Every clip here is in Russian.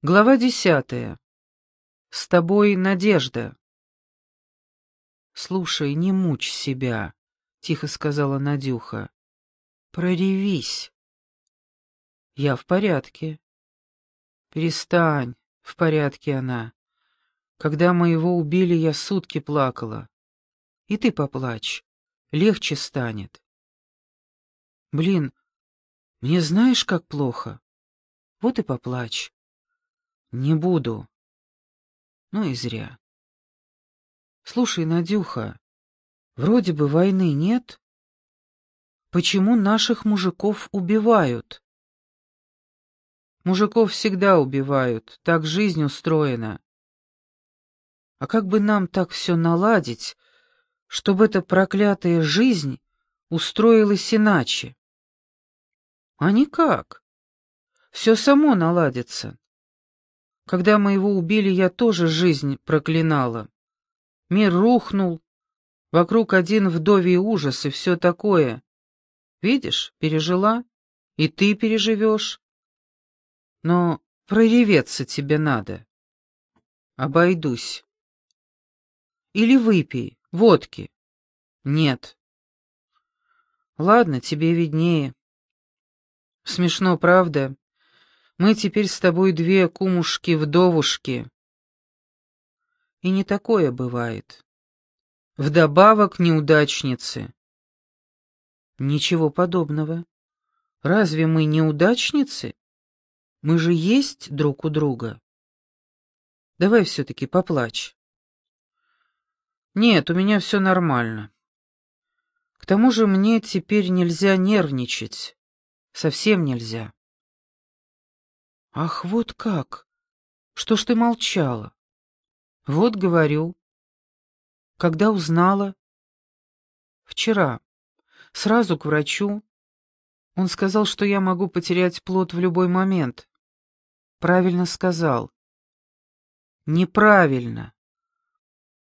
Глава десятая. С тобой надежда. Слушай, не мучь себя, тихо сказала Надюха. Проревись. Я в порядке. Перестань, в порядке она. Когда моего убили, я сутки плакала. И ты поплачь, легче станет. Блин, мне знаешь, как плохо? Вот и поплачь. Не буду. Ну и зря. Слушай, Надюха, вроде бы войны нет. Почему наших мужиков убивают? Мужиков всегда убивают, так жизнь устроена. А как бы нам так все наладить, чтобы эта проклятая жизнь устроилась иначе? А никак. Все само наладится. Когда мы его убили, я тоже жизнь проклинала. Мир рухнул, вокруг один вдовий ужас и все такое. Видишь, пережила, и ты переживешь. Но прореветься тебе надо. Обойдусь. Или выпей, водки. Нет. Ладно, тебе виднее. Смешно, правда? Мы теперь с тобой две кумушки-вдовушки. И не такое бывает. Вдобавок неудачницы. Ничего подобного. Разве мы неудачницы? Мы же есть друг у друга. Давай все-таки поплачь. Нет, у меня все нормально. К тому же мне теперь нельзя нервничать. Совсем нельзя. Ах, вот как! Что ж ты молчала? Вот говорю. Когда узнала? Вчера. Сразу к врачу. Он сказал, что я могу потерять плод в любой момент. Правильно сказал. Неправильно.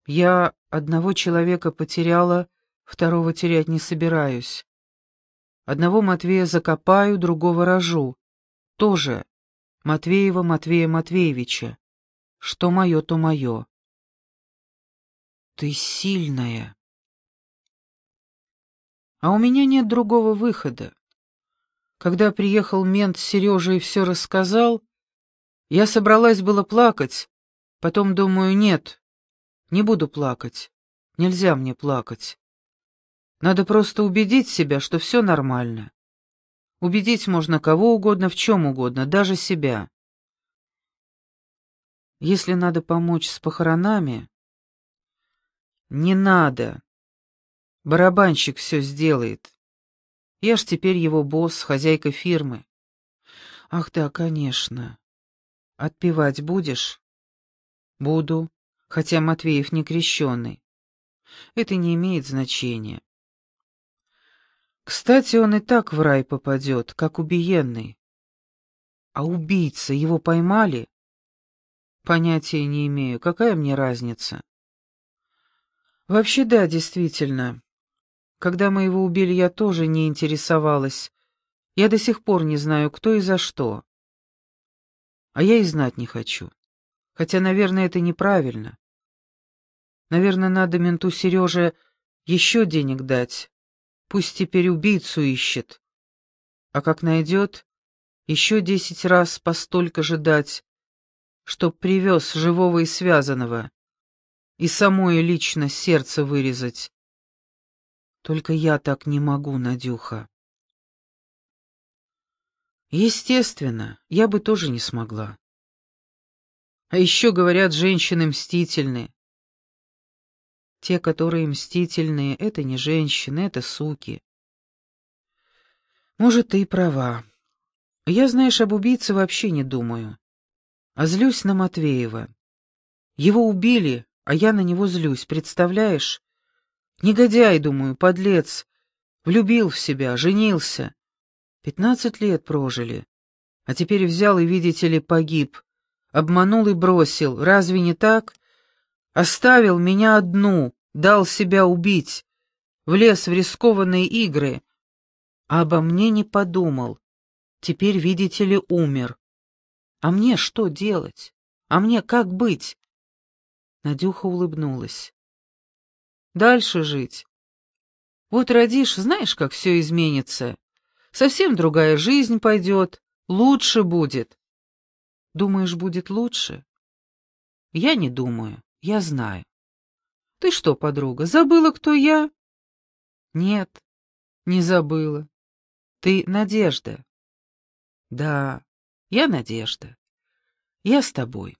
Я одного человека потеряла, второго терять не собираюсь. Одного Матвея закопаю, другого рожу. Тоже Матвеева Матвея Матвеевича. Что мое, то мое. Ты сильная. А у меня нет другого выхода. Когда приехал мент Сережа и все рассказал, я собралась было плакать, потом думаю, нет, не буду плакать, нельзя мне плакать. Надо просто убедить себя, что все нормально. Убедить можно кого угодно в чем угодно, даже себя. Если надо помочь с похоронами... Не надо. Барабанщик все сделает. Я ж теперь его босс, хозяйка фирмы. Ах да, конечно. Отпевать будешь? Буду, хотя Матвеев не крещеный. Это не имеет значения. Кстати, он и так в рай попадет, как убиенный. А убийца, его поймали? Понятия не имею, какая мне разница? Вообще да, действительно. Когда мы его убили, я тоже не интересовалась. Я до сих пор не знаю, кто и за что. А я и знать не хочу. Хотя, наверное, это неправильно. Наверное, надо менту Сереже еще денег дать, Пусть теперь убийцу ищет. А как найдет, еще десять раз по столько же дать, чтоб привез живого и связанного, и самое лично сердце вырезать. Только я так не могу, Надюха. Естественно, я бы тоже не смогла. А еще, говорят, женщины мстительны. Те, которые мстительные, это не женщины, это суки. Может, ты и права. Я, знаешь, об убийце вообще не думаю. А злюсь на Матвеева. Его убили, а я на него злюсь, представляешь? Негодяй, думаю, подлец. Влюбил в себя, женился. Пятнадцать лет прожили. А теперь взял и, видите ли, погиб. Обманул и бросил. Разве не так? Оставил меня одну, дал себя убить, влез в рискованные игры, а обо мне не подумал. Теперь, видите ли, умер. А мне что делать? А мне как быть? Надюха улыбнулась. Дальше жить. Вот родишь, знаешь, как все изменится. Совсем другая жизнь пойдет, лучше будет. Думаешь, будет лучше? Я не думаю, я знаю. Ты что, подруга, забыла, кто я? Нет, не забыла. Ты Надежда. Да, я Надежда. Я с тобой.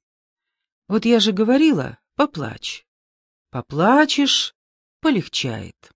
Вот я же говорила, поплачь. Поплачешь, полегчает.